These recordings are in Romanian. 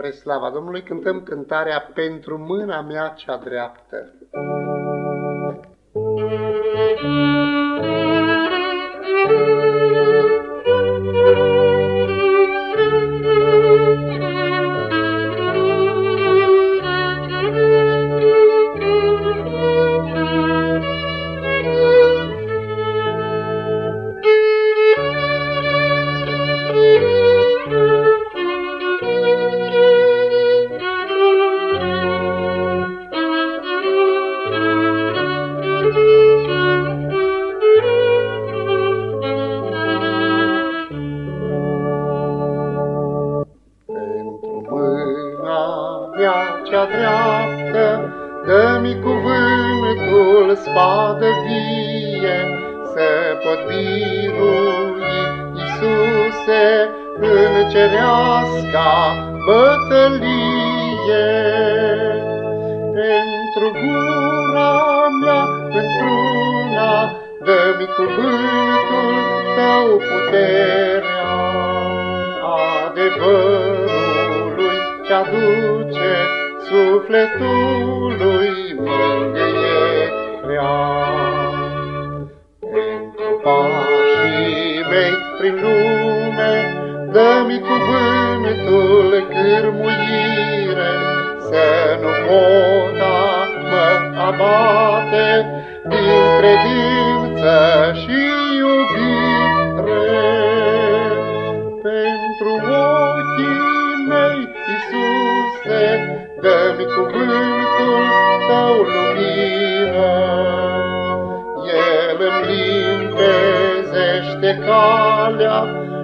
Spre slava Domnului cântăm cântarea Pentru mâna mea cea dreaptă. Cea dreaptă, Dă-mi cuvântul spadă vie, Să pot birui, Iisuse, în cereasca bătălie. Pentru gura mea, într-una, Dă-mi cuvântul tău puterea, adevărului ce-aduce sufletului mângâierea. Pentru pașii mei prin lume, dă-mi cuvântul cârmuire, să nu pot mă abate din credință și iubire. Dă-mi cuvântul Tău lumină. El îmi limpezește calea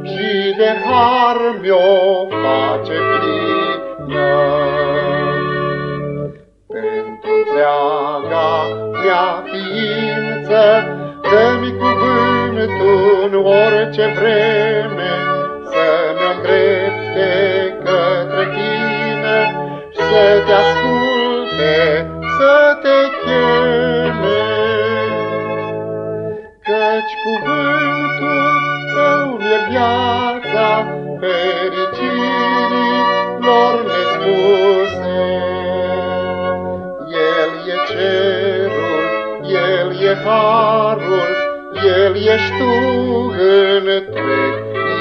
și de har mi-o face plină. Pentru întreaga mea ființă, dă-mi cuvântul în orice vreme, Căci cuvântul tău e viața fericirii lor nespuse. El e cerul, El e harul, El ești tu întreg, Iisuse.